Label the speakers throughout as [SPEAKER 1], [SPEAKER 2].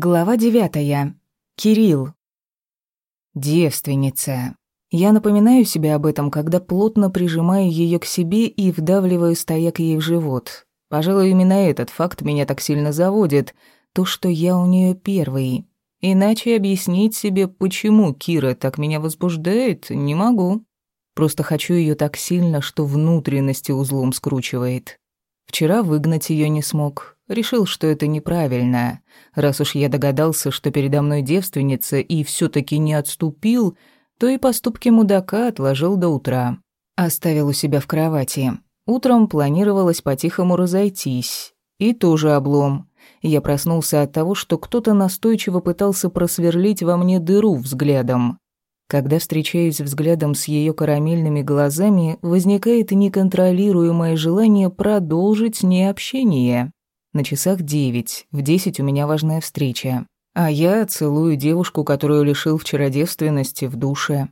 [SPEAKER 1] Глава девятая. Кирилл. Девственница. Я напоминаю себе об этом, когда плотно прижимаю ее к себе и вдавливаю стояк ей в живот. Пожалуй, именно этот факт меня так сильно заводит, то, что я у нее первый. Иначе объяснить себе, почему Кира так меня возбуждает, не могу. Просто хочу ее так сильно, что внутренности узлом скручивает. Вчера выгнать ее не смог, Решил, что это неправильно. Раз уж я догадался, что передо мной девственница и все таки не отступил, то и поступки мудака отложил до утра. Оставил у себя в кровати. Утром планировалось по-тихому разойтись. И тоже облом. Я проснулся от того, что кто-то настойчиво пытался просверлить во мне дыру взглядом. Когда встречаюсь взглядом с ее карамельными глазами, возникает неконтролируемое желание продолжить с ней общение. На часах девять, в десять у меня важная встреча. А я целую девушку, которую лишил вчера девственности, в душе.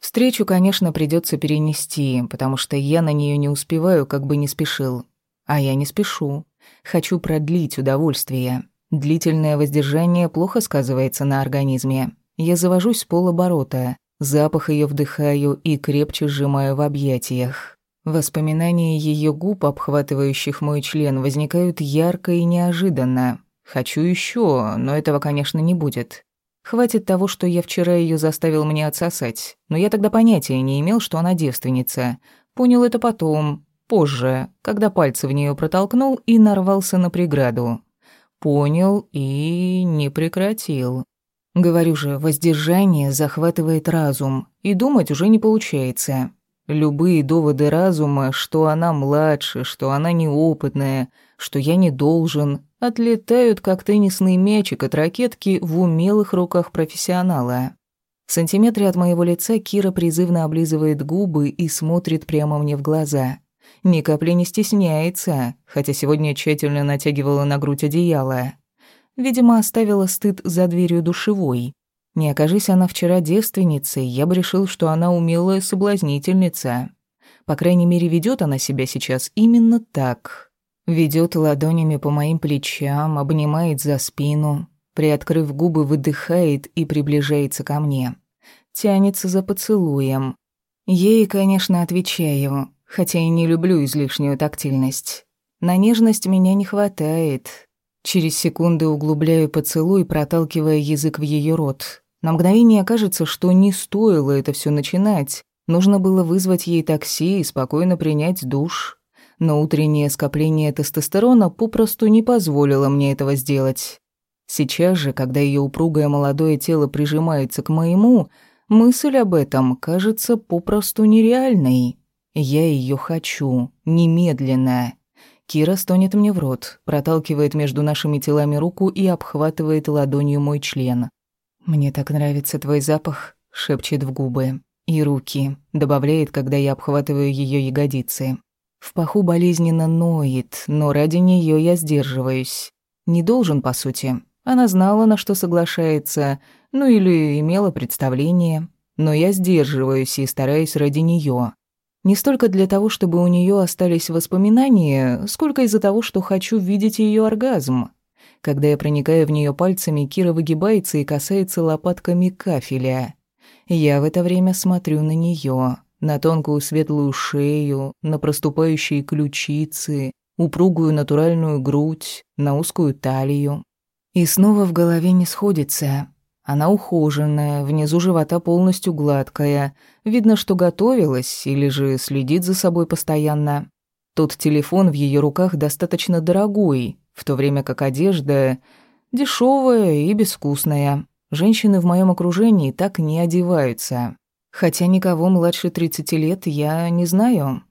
[SPEAKER 1] Встречу, конечно, придется перенести, потому что я на нее не успеваю, как бы не спешил. А я не спешу. Хочу продлить удовольствие. Длительное воздержание плохо сказывается на организме. Я завожусь с полоборота, запах ее вдыхаю и крепче сжимаю в объятиях. Воспоминания ее губ, обхватывающих мой член, возникают ярко и неожиданно. Хочу еще, но этого, конечно, не будет. Хватит того, что я вчера ее заставил мне отсосать. Но я тогда понятия не имел, что она девственница. Понял это потом, позже, когда пальцы в нее протолкнул и нарвался на преграду. Понял и не прекратил. Говорю же, воздержание захватывает разум, и думать уже не получается. Любые доводы разума, что она младше, что она неопытная, что я не должен, отлетают, как теннисный мячик от ракетки в умелых руках профессионала. В сантиметре от моего лица Кира призывно облизывает губы и смотрит прямо мне в глаза. Ни капли не стесняется, хотя сегодня тщательно натягивала на грудь одеяло. Видимо, оставила стыд за дверью душевой. Не окажись она вчера девственницей, я бы решил, что она умелая соблазнительница. По крайней мере, ведет она себя сейчас именно так. Ведет ладонями по моим плечам, обнимает за спину, приоткрыв губы, выдыхает и приближается ко мне. Тянется за поцелуем. Ей, конечно, отвечаю, хотя и не люблю излишнюю тактильность. На нежность меня не хватает. Через секунды углубляю поцелуй, проталкивая язык в ее рот. На мгновение кажется, что не стоило это все начинать. Нужно было вызвать ей такси и спокойно принять душ. Но утреннее скопление тестостерона попросту не позволило мне этого сделать. Сейчас же, когда ее упругое молодое тело прижимается к моему, мысль об этом кажется попросту нереальной. Я ее хочу. Немедленно. Кира стонет мне в рот, проталкивает между нашими телами руку и обхватывает ладонью мой член. «Мне так нравится твой запах», — шепчет в губы. «И руки», — добавляет, когда я обхватываю ее ягодицы. В паху болезненно ноет, но ради нее я сдерживаюсь. Не должен, по сути. Она знала, на что соглашается, ну или имела представление. Но я сдерживаюсь и стараюсь ради нее. Не столько для того, чтобы у нее остались воспоминания, сколько из-за того, что хочу видеть ее оргазм. Когда я проникаю в нее пальцами, Кира выгибается и касается лопатками кафеля. Я в это время смотрю на нее, на тонкую светлую шею, на проступающие ключицы, упругую натуральную грудь, на узкую талию. И снова в голове не сходится. Она ухоженная, внизу живота полностью гладкая. Видно, что готовилась или же следит за собой постоянно. Тот телефон в ее руках достаточно дорогой, в то время как одежда дешевая и безвкусная. Женщины в моем окружении так не одеваются. Хотя никого младше 30 лет я не знаю.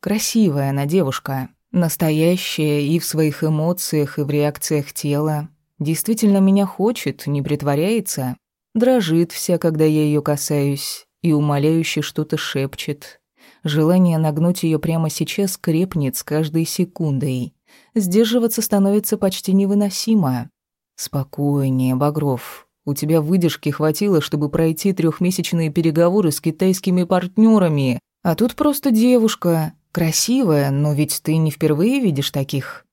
[SPEAKER 1] Красивая она девушка, настоящая и в своих эмоциях, и в реакциях тела. Действительно меня хочет, не притворяется. Дрожит вся, когда я ее касаюсь, и умоляюще что-то шепчет. Желание нагнуть ее прямо сейчас крепнет с каждой секундой сдерживаться становится почти невыносимо. «Спокойнее, Багров. У тебя выдержки хватило, чтобы пройти трехмесячные переговоры с китайскими партнерами, а тут просто девушка. Красивая, но ведь ты не впервые видишь таких.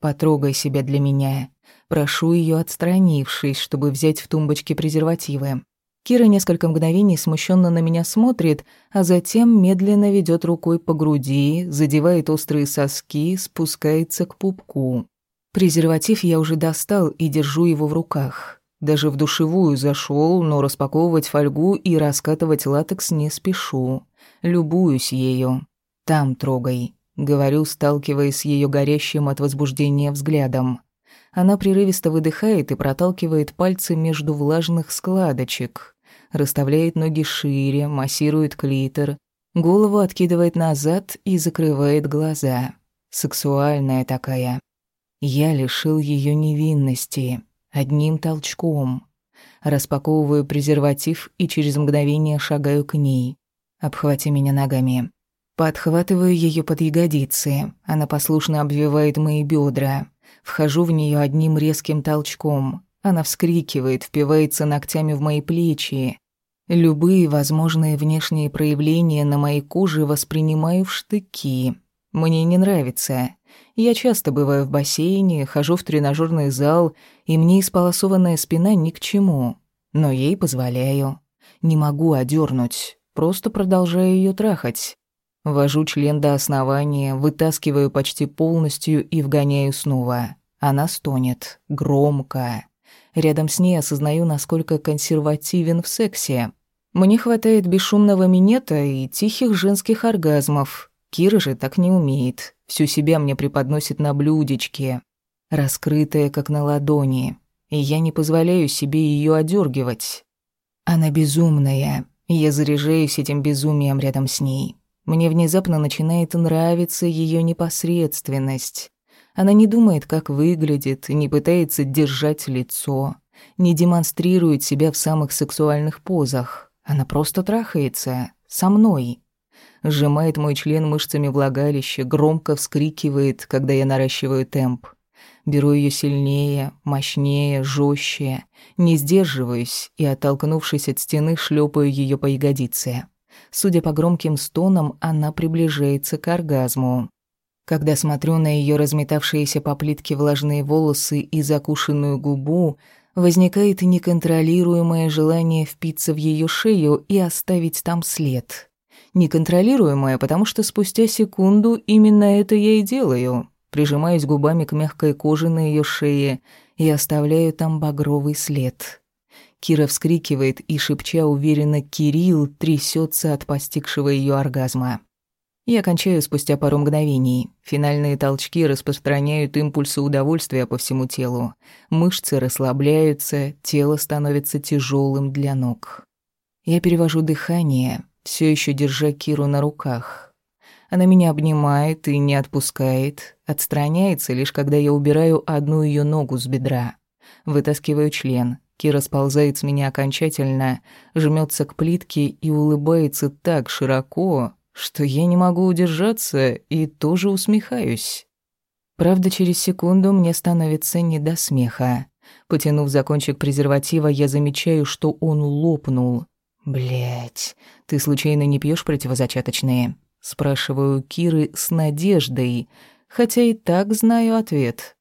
[SPEAKER 1] Потрогай себя для меня. Прошу ее, отстранившись, чтобы взять в тумбочке презервативы. Кира несколько мгновений смущенно на меня смотрит, а затем медленно ведет рукой по груди, задевает острые соски, спускается к пупку. Презерватив я уже достал и держу его в руках. Даже в душевую зашел, но распаковывать фольгу и раскатывать латекс не спешу. Любуюсь ею. Там трогай, говорю, сталкиваясь с ее горящим от возбуждения взглядом. Она прерывисто выдыхает и проталкивает пальцы между влажных складочек. Расставляет ноги шире, массирует клитор. Голову откидывает назад и закрывает глаза. Сексуальная такая. Я лишил ее невинности. Одним толчком. Распаковываю презерватив и через мгновение шагаю к ней. Обхвати меня ногами. Подхватываю ее под ягодицы. Она послушно обвивает мои бедра. Вхожу в нее одним резким толчком. Она вскрикивает, впивается ногтями в мои плечи. Любые возможные внешние проявления на моей коже воспринимаю в штыки. Мне не нравится. Я часто бываю в бассейне, хожу в тренажерный зал, и мне исполосованная спина ни к чему. Но ей позволяю. Не могу одернуть, просто продолжаю ее трахать. Вожу член до основания, вытаскиваю почти полностью и вгоняю снова. Она стонет. Громко. Рядом с ней осознаю, насколько консервативен в сексе. Мне хватает бесшумного минета и тихих женских оргазмов. Кира же так не умеет. Всю себя мне преподносит на блюдечке, раскрытая, как на ладони. И я не позволяю себе ее одергивать. Она безумная. Я заряжаюсь этим безумием рядом с ней. Мне внезапно начинает нравиться ее непосредственность. Она не думает, как выглядит, не пытается держать лицо, не демонстрирует себя в самых сексуальных позах. Она просто трахается. Со мной. Сжимает мой член мышцами влагалища, громко вскрикивает, когда я наращиваю темп. Беру ее сильнее, мощнее, жестче, не сдерживаюсь и, оттолкнувшись от стены, шлепаю ее по ягодице. Судя по громким стонам, она приближается к оргазму. Когда смотрю на ее разметавшиеся по плитке влажные волосы и закушенную губу, возникает неконтролируемое желание впиться в ее шею и оставить там след. Неконтролируемое, потому что спустя секунду именно это я и делаю. Прижимаюсь губами к мягкой коже на ее шее и оставляю там багровый след. Кира вскрикивает и, шепча уверенно «Кирилл!» трясется от постигшего ее оргазма. Я кончаю спустя пару мгновений. Финальные толчки распространяют импульсы удовольствия по всему телу. Мышцы расслабляются, тело становится тяжелым для ног. Я перевожу дыхание, все еще держа Киру на руках. Она меня обнимает и не отпускает, отстраняется лишь когда я убираю одну ее ногу с бедра. Вытаскиваю член, Кира сползает с меня окончательно, жмется к плитке и улыбается так широко, что я не могу удержаться и тоже усмехаюсь. Правда, через секунду мне становится не до смеха. Потянув за кончик презерватива, я замечаю, что он лопнул. Блять, ты случайно не пьешь противозачаточные?» Спрашиваю Киры с надеждой, хотя и так знаю ответ.